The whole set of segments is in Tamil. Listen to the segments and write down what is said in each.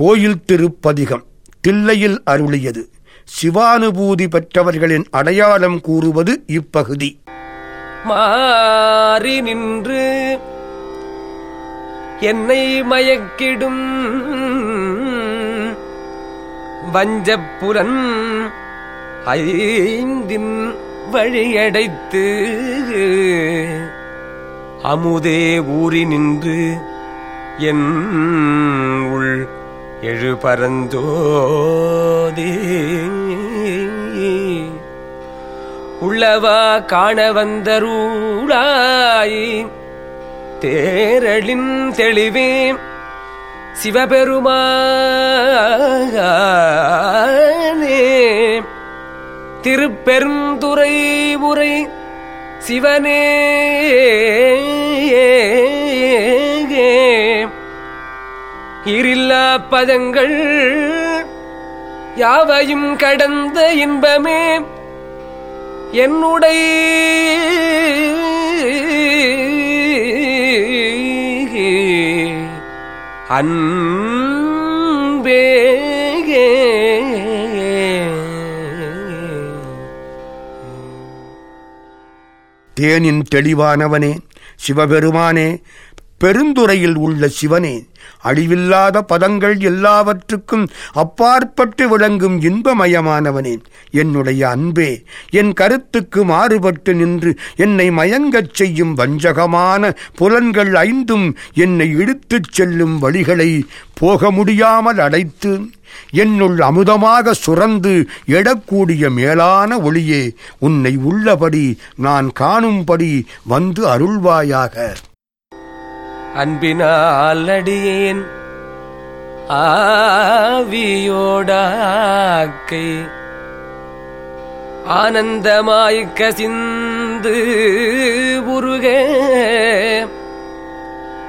கோயில் திருப்பதிகம் தில்லையில் அருளியது. சிவானுபூதி பெற்றவர்களின் அடையாளம் கூறுவது இப்பகுதி. மாறி நின்று என்னை மயக்கிடும் வஞ்சப்புலன் ஐந்தின் வழியடைத்து அமுதே ஊறி நின்று என் உள் எழு பரந்தோதி உள்ளவா காண வந்தருளாய். தேரளின் தெளிவே சிவபெருமானே. திருப்பெருந்துரை உரை சிவனே. இரில்லா பதங்கள் யாவையும் கடந்த இன்பமே? என்னுடைய அன்பே தேனின் தெளிவானவனே சிவபெருமானே பெருந்துறையில் உள்ள சிவனே அழிவில்லாத பதங்கள் எல்லாவற்றுக்கும் அப்பாற்பட்டு விளங்கும் இன்பமயமானவனே என்னுடைய அன்பே என் கருத்துக்கு மாறுபட்டு நின்று என்னை மயங்கச் செய்யும் வஞ்சகமான புலன்கள் ஐந்தும் என்னை இழுத்துச் செல்லும் வழிகளை போக முடியாமல் அடைத்து என்னுள் அமுதமாக சுரந்து எடக்கூடிய மேலான ஒளியே உன்னை உள்ளபடி நான் காணும்படி வந்து அருள்வாயாக. அன்பினால் அடியேன் ஆவியோடாக்கை. ஆனந்தமாய் கசிந்து உருக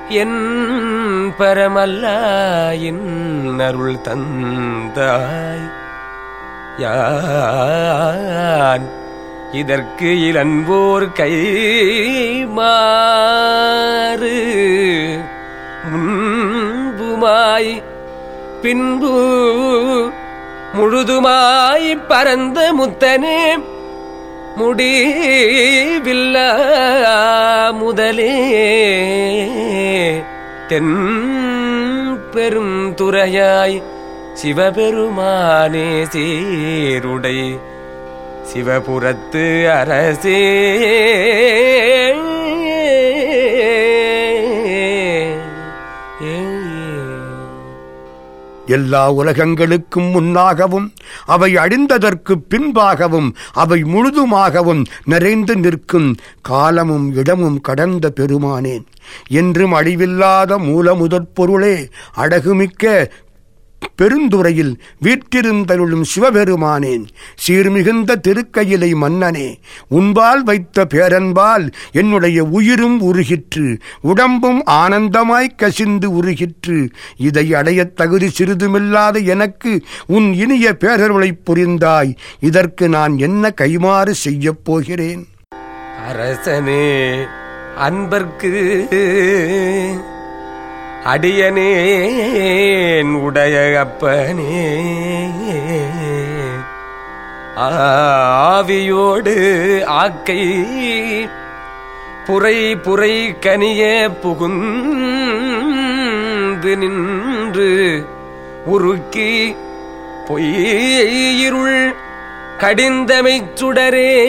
என் பரமல்லாயின் அருள் தந்தாய். யான் இதற்கு இளன்போர் கை மாறு. முன்புமாய் பின்பு முழுதுமாய் பரந்த முத்தனே முடிவில்ல முதலே. தென் பெரும் துறையாய் சிவபெருமானே சீருடை சிவபுரத்து அரசே. எல்லா உலகங்களுக்கும் முன்னாகவும் அவை அழிந்ததற்கு பின்பாகவும் அவை முழுதுமாகவும் நிறைந்து நிற்கும் காலமும் இடமும் கடந்த பெருமானேன் என்றும் அழிவில்லாத மூலமுதற் பொருளே அடகுமிக்க பெருந்துறையில் வீற்றிருந்தருளும் சிவபெருமானேன். சீர்மிகுந்த திருக்கையிலை மன்னனே உன்பால் வைத்த பேரன்பால் என்னுடைய உயிரும் உருகிற்று உடம்பும் ஆனந்தமாய் கசிந்து உருகிற்று. இதை அடையத் தகுதி சிறிதுமில்லாத எனக்கு உன் இனிய பேரருளைப் புரிந்தாய். இதற்கு நான் என்ன கைமாறு செய்யப் போகிறேன்? அரசனே அன்பர்க்கு அடியனேன் உடைய அப்பனே. ஆவியோடு ஆக்கை புரை புரை கனிய புகுந்து நின்று உருக்கி பொய்யிருள் கடிந்தமை சுடரே.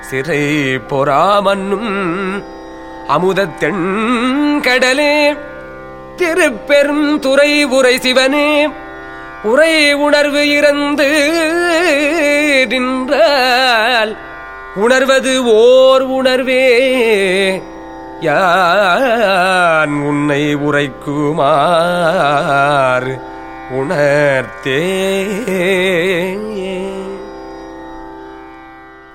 சிறை பொறாமன்னும் அமுதத்தெண் கடலே திருப்பெரும் துறை உரை சிவனே உரை உணர்வு இறந்து நின்றால் உணர்வது ஓர் உணர்வே. யான் உன்னை உரைக்குமார் உணர்த்தே.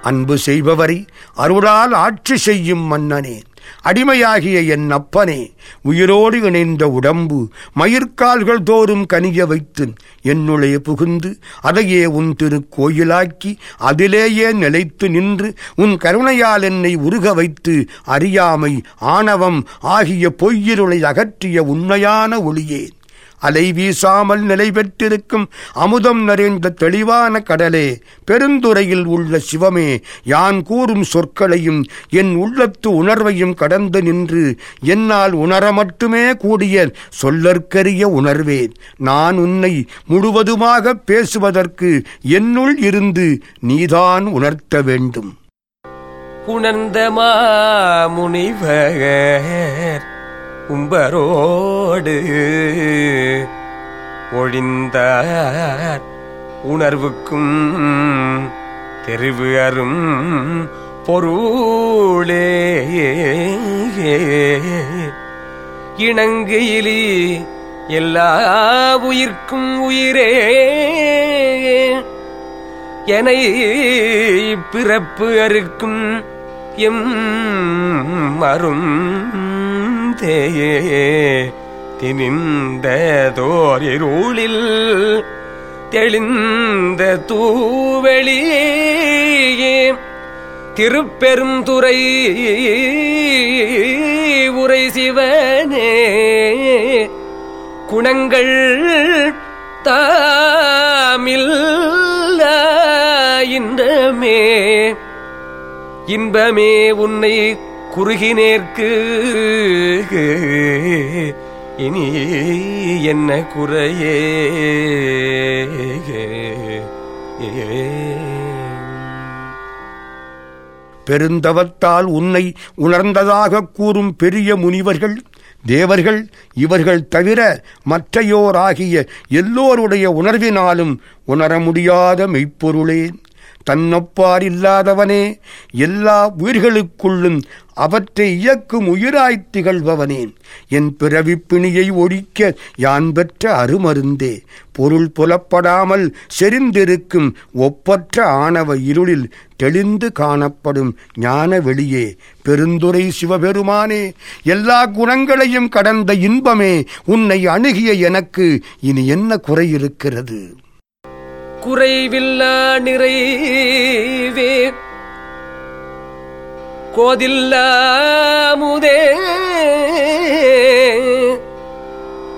அன்பு செய்பவரை அருளால் ஆட்சி செய்யும் மன்னனே. அடிமையாகிய என் அப்பனே உயிரோடு இணைந்த உடம்பு மயிர்கால்கள் தோறும் கனிய வைத்து என்னுளே புகுந்து அதையே உன் திருக்கோயிலாக்கி அதிலேயே நிலைத்து நின்று உன் கருணையால் என்னை உருக வைத்து அறியாமை ஆணவம் ஆகிய பொய்யிருளை அகற்றிய உண்மையான ஒளியே. அலை வீசாமல் நிலை பெற்றிருக்கும் அமுதம் நிறைந்த தெளிவான கடலே பெருந்துறையில் உள்ள சிவமே யான் கூறும் சொற்களையும் என் உள்ளத்து உணர்வையும் கடந்து நின்று என்னால் உணர மட்டுமே கூடிய சொல்லற்கரிய உணர்வேன் நான் உன்னை முழுவதுமாக பேசுவதற்கு என்னுள் இருந்து நீதான் உணர்த்த வேண்டும். உணர்ந்த மாமுனிவர் உம்பரோடு ஒழிந்த உணர்வுக்கும் தெருவு அரும் பொருளே. இணங்கையிலி எல்லா உயிர்க்கும் உயிரே. எனை பிறப்பு அறுக்கும் எம் மரும் தேயே தினிந்ததோரிருளில் தெளிந்த தூவெளியே திருப்பெருந்துறை உரை சிவனே குணங்கள் தாமில் இன்பமே இன்பமே உன்னை குறுகினேற்கு இனி என்ன குறையே? பெருந்தவத்தால் உன்னை உணர்ந்ததாக கூறும் பெரிய முனிவர்கள் தேவர்கள் இவர்கள் தவிர மற்றையோராகிய எல்லோருடைய உணர்வினாலும் உணர முடியாத மெய்ப்பொருளே. தன்னொப்பார் இல்லாதவனே எல்லா உயிர்களுக்குள்ளும் அவற்றை இயக்கும் உயிராய்த் திகழ்பவனே. என் பிறவிப்பிணியை ஒழிக்க யான் பெற்ற அருமருந்தே. பொருள் புலப்படாமல் செறிந்திருக்கும் ஒப்பற்ற ஆணவ இருளில் தெளிந்து காணப்படும் ஞான வெளியே. பெருந்துரை சிவபெருமானே எல்லா குணங்களையும் கடந்த இன்பமே உன்னை அணுகிய எனக்கு இனி என்ன குறை இருக்கிறது? குறைவில்லா நிறைவே. கோதில்லாமுதே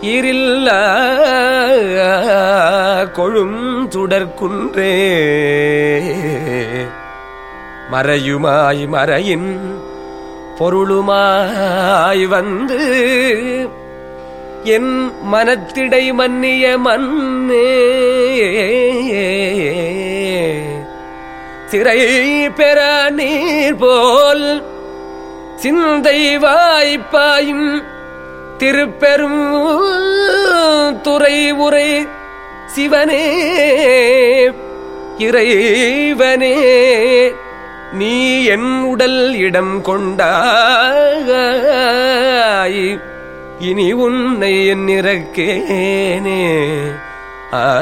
இரில்ல கொழும் சுடற்குன்றே. மறையுமாய் மறையின் பொருளுமாய் வந்து. என் மனத்திடை மன்னிய மன்னே. சிறை பெற நீர் போல் சிந்தை வாய்ப்பாயும் திருப்பெரும் துறை உரை சிவனே இறைவனே நீ என் உடல் இடம் கொண்டாய். இனி உன்னை என் இறக்கேனே. ஆ.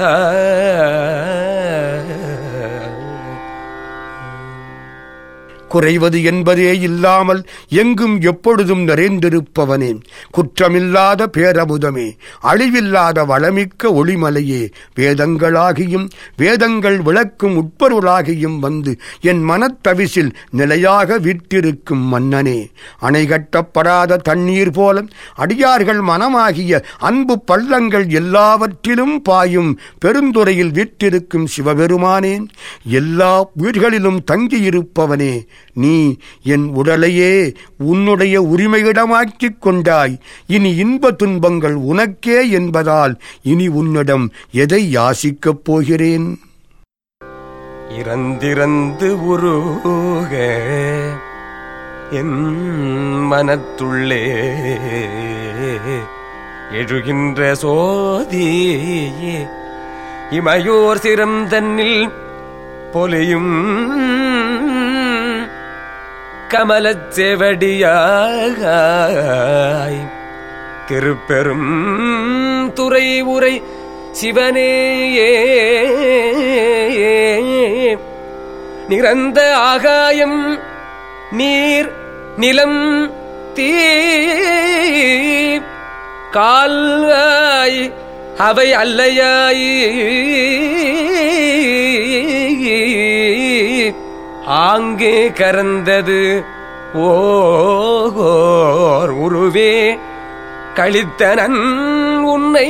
குறைவது என்பதே இல்லாமல் எங்கும் எப்பொழுதும் நிறைந்திருப்பவனே. குற்றமில்லாத பேரமுதமே அழிவில்லாத வளமிக்க ஒளிமலையே வேதங்களாகியும் வேதங்கள் விளக்கும் உட்பொருளாகியும் வந்து என் மனத்தவிசில் நிலையாக விட்டிருக்கும் மன்னனே. அணை கட்டப்படாத தண்ணீர் போல அடியார்கள் மனமாகிய அன்பு பள்ளங்கள் எல்லாவற்றிலும் பாயும் பெருந்துறையில் விட்டிருக்கும் சிவபெருமானேன் எல்லா உயிர்களிலும் தங்கியிருப்பவனே. நீ என் உடலையே உன்னுடைய உரிமையிடமாக்கிக் கொண்டாய். இனி இன்ப துன்பங்கள் உனக்கே என்பதால் இனி உன்னிடம் எதை யாசிக்கப் போகிறேன்? இறந்திறந்து உருக என் மனத்துள்ளே. எழுகின்ற சோதி இமையோர் சிரம் தன்னில் பொலியும் கமலச் செவடியாய் திருப்பெரும் துறை உரை சிவனேயே நிறந்த ஆகாயம் நீர் நிலம் தீ கால்வாய் அவை அல்லையாயே. அங்கே கரந்தது ஓர் உருவே கழித்தனன் உன்னை.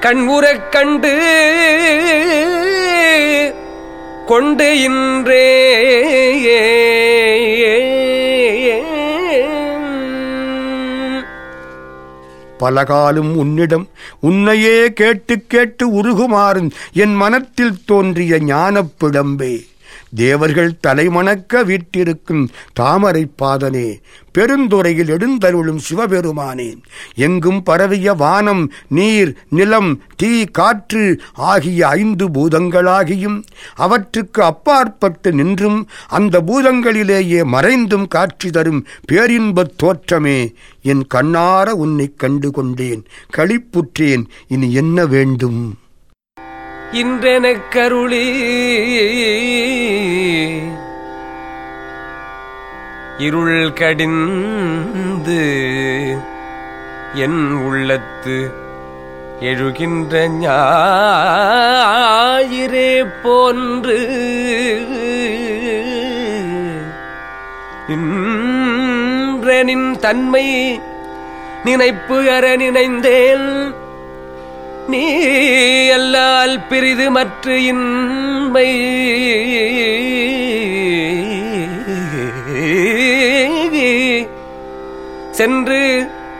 கண்முறக் கண்டு கொண்டு இன்றே பலகாலும் உன்னிடம் உன்னையே கேட்டு கேட்டு உருகுமாறும் என் மனத்தில் தோன்றிய ஞானப்பிடம்பே தேவர்கள் தலைமணக்க வீட்டிருக்கும் தாமரை பாதனே பெருந்துறையில் எழுந்தருளும் சிவபெருமானே எங்கும் பரவிய வானம் நீர் நிலம் தீ காற்று ஆகிய ஐந்து பூதங்களாகியும் அவற்றுக்கு அப்பாற்பட்டு நின்றும் அந்த பூதங்களிலேயே மறைந்தும் காட்சி தரும் பேரின்பத் தோற்றமே. என் கண்ணார உன்னைக் கண்டு கொண்டேன் களிப்புற்றேன் இனி என்ன வேண்டும்? இன்றெனக் கருளி இருள் கடிந்து என் உள்ளத்து எழுகின்ற ஞாயிறே போன்று. இன்றனின் தன்மை நினைப்பு அற நினைந்தேன் நீ அல்லால் பிரிது மற்ற இன்மை. சென்று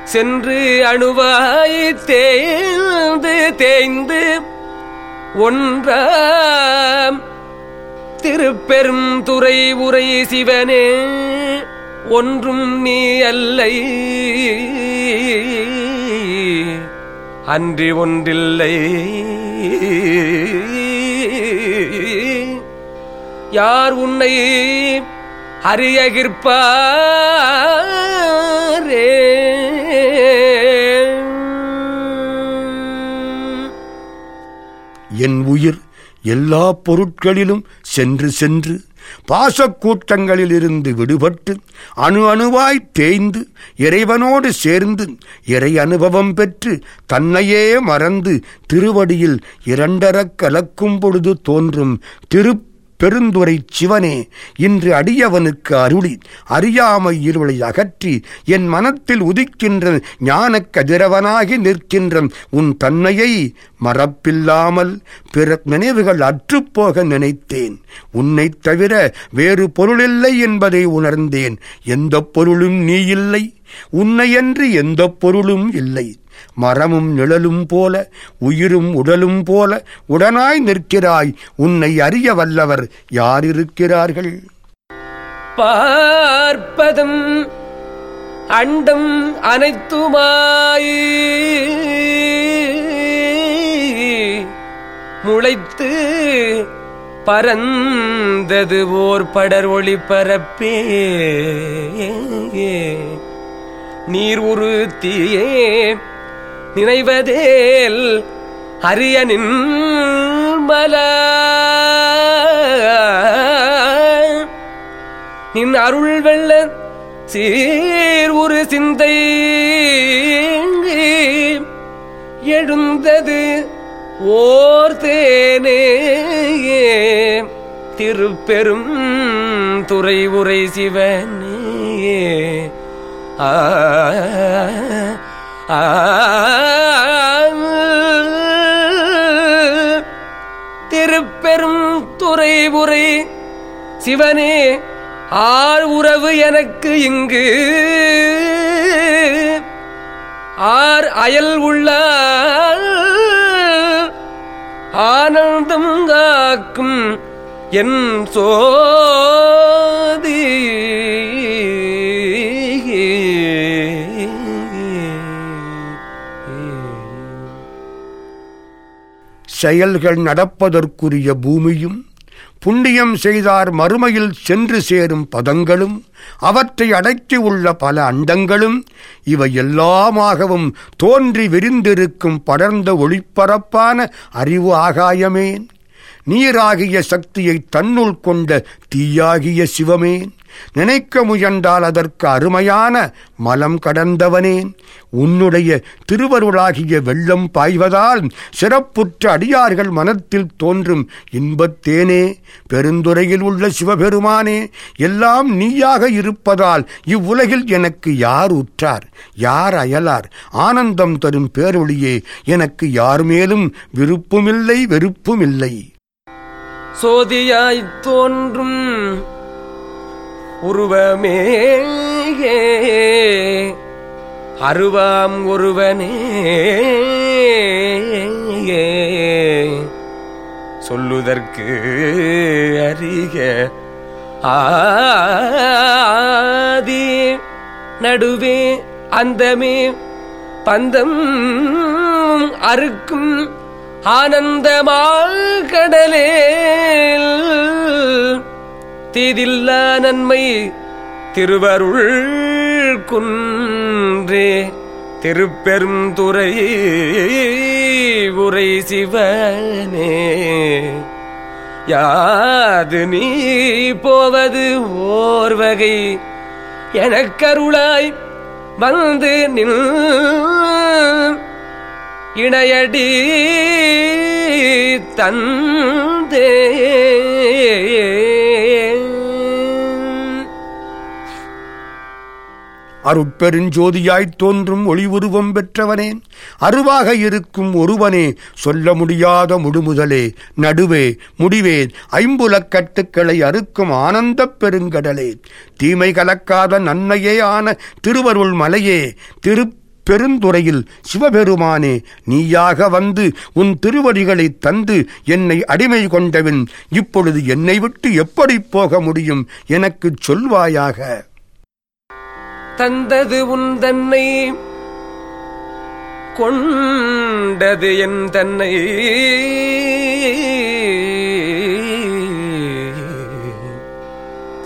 சென்று அணுவாய் தேய்ந்து தேய்ந்து ஒன்றாம் திருப்பெரும் துறை உரை சிவனே ஒன்றும் நீ அல்லை. அன்றி ஒன்றில்லை. யார் உன்னை அரியகிற்பாரே என் உயிர் எல்லா பொருட்களிலும் சென்று சென்று பாசக்கூட்டங்களிலிருந்து விடுபட்டு அணு அணுவாய் தேய்ந்து இறைவனோடு சேர்ந்து இறை அனுபவம் பெற்று தன்னையே மறந்து திருவடியில் இரண்டரக் கலக்கும் பொழுது தோன்றும் திரு பெருந்துரை சிவனே இன்று அடியவனுக்கு அருளி அறியாமை இருளை அகற்றி என் மனத்தில் உதிக்கின்ற ஞானக் கதிரவனாகி நிற்கின்ற உன் தன்மையை மறப்பில்லாமல் பிற நினைவுகள் அற்றுப்போக நினைத்தேன். உன்னைத் தவிர வேறு பொருளில்லை என்பதை உணர்ந்தேன். எந்த பொருளும் நீ இல்லை. உன்னையன்று எந்த பொருளும் இல்லை. மரமும் நிழலும் போல உயிரும் உடலும் போல உடனாய் நிற்கிறாய். உன்னை அறிய வல்லவர் யார் இருக்கிறார்கள் பார்ப்பதும் அண்டம் அனைத்துமாய் முளைத்து பரந்தது ஓர் படர் ஒளி பரப்பே. நீர் உறுத்தியே நினைவதேல் அரிய நின்மல நின் அருள் வெள்ள சீர் ஒரு சிந்தை எழுந்தது ஓர் தேனே. திருப்பெரும் துறை உரை சிவனே. ஆ திருப்பெரும் துறை உரை சிவனே ஆள் உறவு எனக்கு இங்கு. ஆர் அயல் உள்ள ஆனந்தம் காக்கும் என் சோதி. செயல்கள் நடப்பதற்குரிய பூமியும் புண்ணியம் செய்தார் மறுமையில் சென்று சேரும் பதங்களும் அவற்றை அடக்கி உள்ள பல அண்டங்களும் இவை எல்லாமாகவும் தோன்றி விரிந்திருக்கும் படர்ந்த ஒளிப்பரப்பான அறிவு ஆகாயமேன் நீராகிய சக்தியை தன்னுள் கொண்ட தீயாகிய சிவமேன் நினைக்க முயன்றால் அதற்கு அருமையான மலம் கடந்தவனே உன்னுடைய திருவருளாகிய வெள்ளம் பாய்வதால் சிறப்புற்ற அடியார்கள் மனத்தில் தோன்றும் இன்பத்தேனே. பெருந்துறையில் உள்ள சிவபெருமானே எல்லாம் நீயாக இருப்பதால் இவ்வுலகில் எனக்கு யார் உற்றார் யார் அயலார்? ஆனந்தம் தரும் பேரொழியே எனக்கு யார் மேலும் விருப்புமில்லை வெறுப்புமில்லை. சோதியாய்த் தோன்றும் உருவமே அருவாம் ஒருவனே சொல்லுதற்கு அறிக ஆதி நடுவே அந்தமே பந்தம் அறுக்கும் கட தீதில்லா நன்மை. திருவருள் குன்றே. திருப்பெருந்துறை உரை சிவனே. யாது நீ போவது ஓர் வகை. எனக்கருளாய் வந்து நில் இணையடி தந்தே. அருட்பெருஞ்சோதியாய்த் தோன்றும் ஒளி உருவம் பெற்றவனே. அருவாக இருக்கும் ஒருவனே சொல்ல முடியாத முழுமுதலே. நடுவே முடிவே ஐம்புலக்கட்டுக்களை அறுக்கும் ஆனந்தப் பெருங்கடலே. தீமை கலக்காத நன்மையே ஆன திருவருள் மலையே. திரு பெருந்துறையில் சிவபெருமானே நீயாக வந்து உன் திருவடிகளை தந்து என்னை அடிமை கொண்டவன். இப்பொழுது என்னை விட்டு எப்படி போக முடியும்? எனக்குச் சொல்வாயாக. தந்தது உன் தன்னை கொண்டது என் தன்னை.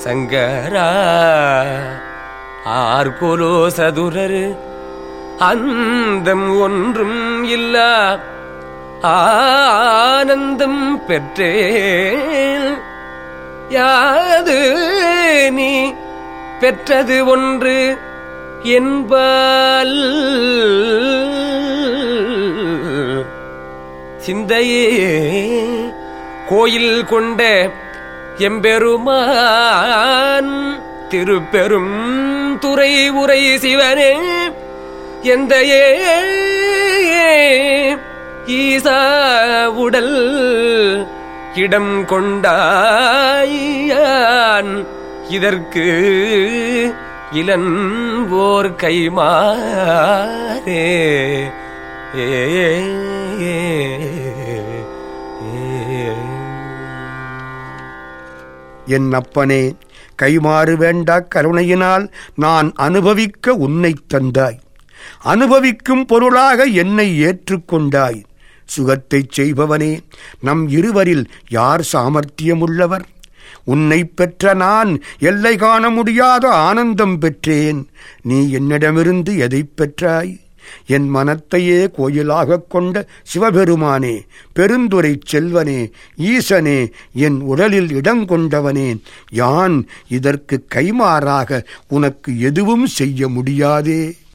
சங்கரா ஆர்கோலோ சதுரர் அந்தம் ஒன்றும் இல்லா ஆனந்தம் பெற்றேன் யாது நீ பெற்றது ஒன்று என்பால் சிந்தையே கோயில் கொண்ட எம்பெருமான் திருப்பெரும் துறை உரை சிவனே எந்த ஈசா உடல் இடம் கொண்டாயான் இதற்கு இளன்போர் கைமாறே. ஏ என் அப்பனே கைமாறு வேண்டா கருணையினால் நான் அனுபவிக்க உன்னை தந்தாய். அனுபவிக்கும் பொருளாக என்னை ஏற்றுக்கொண்டாய். சுகத்தைச் செய்பவனே நம் இருவரில் யார் சாமர்த்தியமுள்ளவர்? உன்னை பெற்ற நான் எல்லை காண முடியாத ஆனந்தம் பெற்றேன். நீ என்னிடமிருந்து எதைப் பெற்றாய்? என் மனத்தையே கோயிலாகக் கொண்ட சிவபெருமானே பெருந்துரை செல்வனே ஈசனே என் உடலில் இடங்கொண்டவனே யான் இதற்கு கைமாறாக உனக்கு எதுவும் செய்ய முடியாதே.